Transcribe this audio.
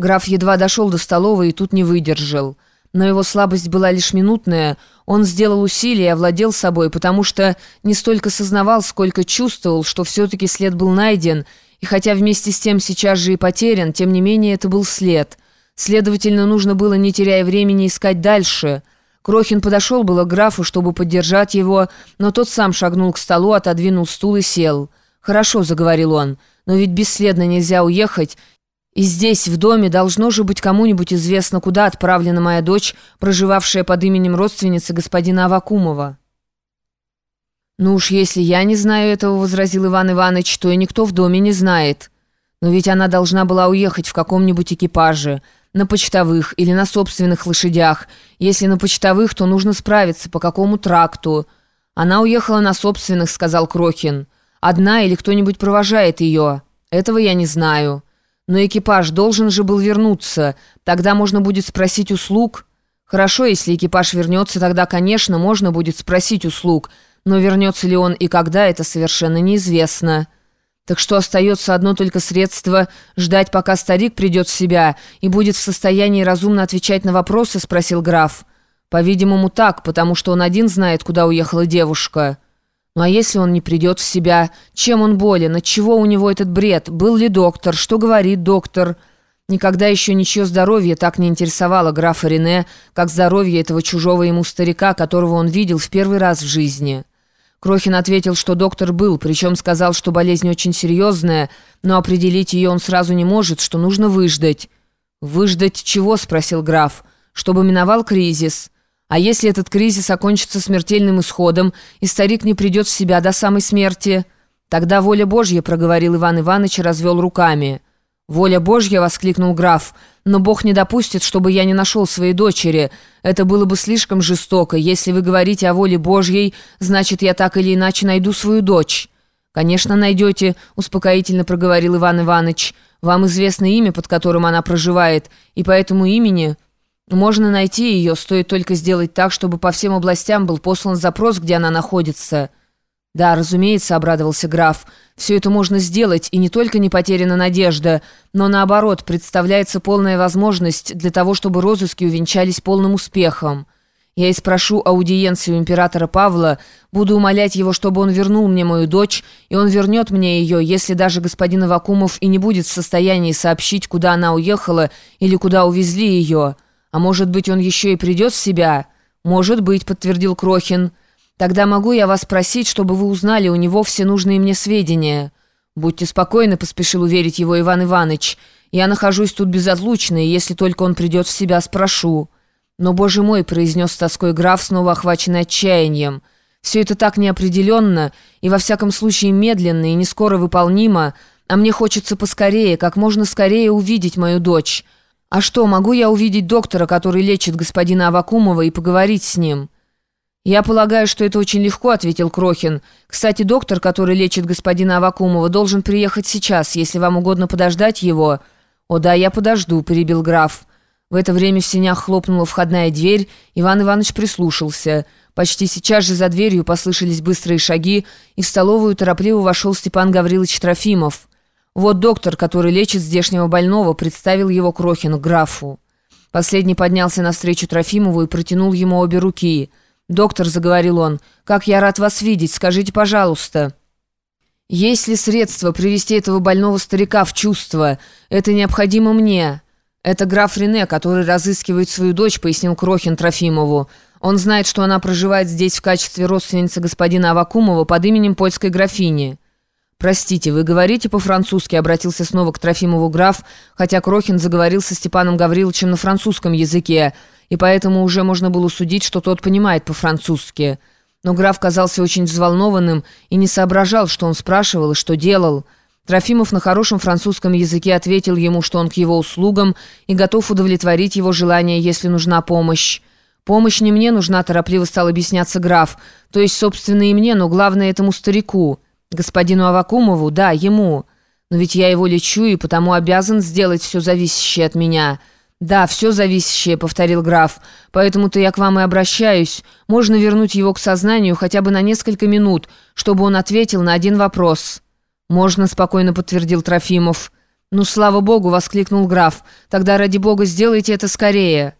Граф едва дошел до столовой и тут не выдержал. Но его слабость была лишь минутная. Он сделал усилие и овладел собой, потому что не столько сознавал, сколько чувствовал, что все-таки след был найден, и хотя вместе с тем сейчас же и потерян, тем не менее это был след. Следовательно, нужно было, не теряя времени, искать дальше. Крохин подошел было к графу, чтобы поддержать его, но тот сам шагнул к столу, отодвинул стул и сел. «Хорошо», — заговорил он, — «но ведь бесследно нельзя уехать, и здесь, в доме, должно же быть кому-нибудь известно, куда отправлена моя дочь, проживавшая под именем родственницы господина Авакумова». «Ну уж если я не знаю этого», — возразил Иван Иванович, — «то и никто в доме не знает. Но ведь она должна была уехать в каком-нибудь экипаже, на почтовых или на собственных лошадях. Если на почтовых, то нужно справиться, по какому тракту». «Она уехала на собственных», — сказал Крохин. «Одна или кто-нибудь провожает ее? Этого я не знаю». Но экипаж должен же был вернуться. Тогда можно будет спросить услуг. Хорошо, если экипаж вернется, тогда, конечно, можно будет спросить услуг. Но вернется ли он и когда, это совершенно неизвестно. Так что остается одно только средство – ждать, пока старик придет в себя и будет в состоянии разумно отвечать на вопросы, спросил граф. По-видимому, так, потому что он один знает, куда уехала девушка. Ну а если он не придет в себя? Чем он болен? От чего у него этот бред? Был ли доктор? Что говорит доктор? Никогда еще ничего здоровья так не интересовало графа Рене, как здоровье этого чужого ему старика, которого он видел в первый раз в жизни. Крохин ответил, что доктор был, причем сказал, что болезнь очень серьезная, но определить ее он сразу не может, что нужно выждать. «Выждать чего?» – спросил граф. «Чтобы миновал кризис». А если этот кризис окончится смертельным исходом, и старик не придет в себя до самой смерти? Тогда воля Божья, проговорил Иван Иванович и развел руками. «Воля Божья!» — воскликнул граф. «Но Бог не допустит, чтобы я не нашел своей дочери. Это было бы слишком жестоко. Если вы говорите о воле Божьей, значит, я так или иначе найду свою дочь». «Конечно, найдете», — успокоительно проговорил Иван Иванович. «Вам известно имя, под которым она проживает, и по этому имени можно найти ее, стоит только сделать так, чтобы по всем областям был послан запрос, где она находится. Да, разумеется, обрадовался граф. Все это можно сделать, и не только не потеряна надежда, но наоборот, представляется полная возможность для того, чтобы розыски увенчались полным успехом. Я и спрошу аудиенцию императора Павла, буду умолять его, чтобы он вернул мне мою дочь, и он вернет мне ее, если даже господин Авакумов и не будет в состоянии сообщить, куда она уехала или куда увезли ее». «А может быть, он еще и придет в себя?» «Может быть», — подтвердил Крохин. «Тогда могу я вас просить, чтобы вы узнали у него все нужные мне сведения?» «Будьте спокойны», — поспешил уверить его Иван Иванович. «Я нахожусь тут безотлучно, и если только он придет в себя, спрошу». «Но, боже мой», — произнес с тоской граф, снова охваченный отчаянием. «Все это так неопределенно, и во всяком случае медленно и не скоро выполнимо, а мне хочется поскорее, как можно скорее увидеть мою дочь». «А что, могу я увидеть доктора, который лечит господина Авакумова, и поговорить с ним?» «Я полагаю, что это очень легко», — ответил Крохин. «Кстати, доктор, который лечит господина Авакумова, должен приехать сейчас, если вам угодно подождать его». «О да, я подожду», — перебил граф. В это время в сенях хлопнула входная дверь, Иван Иванович прислушался. Почти сейчас же за дверью послышались быстрые шаги, и в столовую торопливо вошел Степан Гаврилович Трофимов. Вот доктор, который лечит здешнего больного, представил его Крохину, графу. Последний поднялся навстречу Трофимову и протянул ему обе руки. «Доктор», — заговорил он, — «как я рад вас видеть, скажите, пожалуйста». «Есть ли средства привести этого больного старика в чувство? Это необходимо мне». «Это граф Рене, который разыскивает свою дочь», — пояснил Крохин Трофимову. «Он знает, что она проживает здесь в качестве родственницы господина Авакумова под именем польской графини». «Простите, вы говорите по-французски?» — обратился снова к Трофимову граф, хотя Крохин заговорил со Степаном Гавриловичем на французском языке, и поэтому уже можно было судить, что тот понимает по-французски. Но граф казался очень взволнованным и не соображал, что он спрашивал и что делал. Трофимов на хорошем французском языке ответил ему, что он к его услугам и готов удовлетворить его желание, если нужна помощь. «Помощь не мне нужна», — торопливо стал объясняться граф. «То есть, собственно, и мне, но главное этому старику». «Господину Авакумову? Да, ему. Но ведь я его лечу и потому обязан сделать все зависящее от меня». «Да, все зависящее», — повторил граф. «Поэтому-то я к вам и обращаюсь. Можно вернуть его к сознанию хотя бы на несколько минут, чтобы он ответил на один вопрос». «Можно», — спокойно подтвердил Трофимов. «Ну, слава богу!» — воскликнул граф. «Тогда, ради бога, сделайте это скорее!»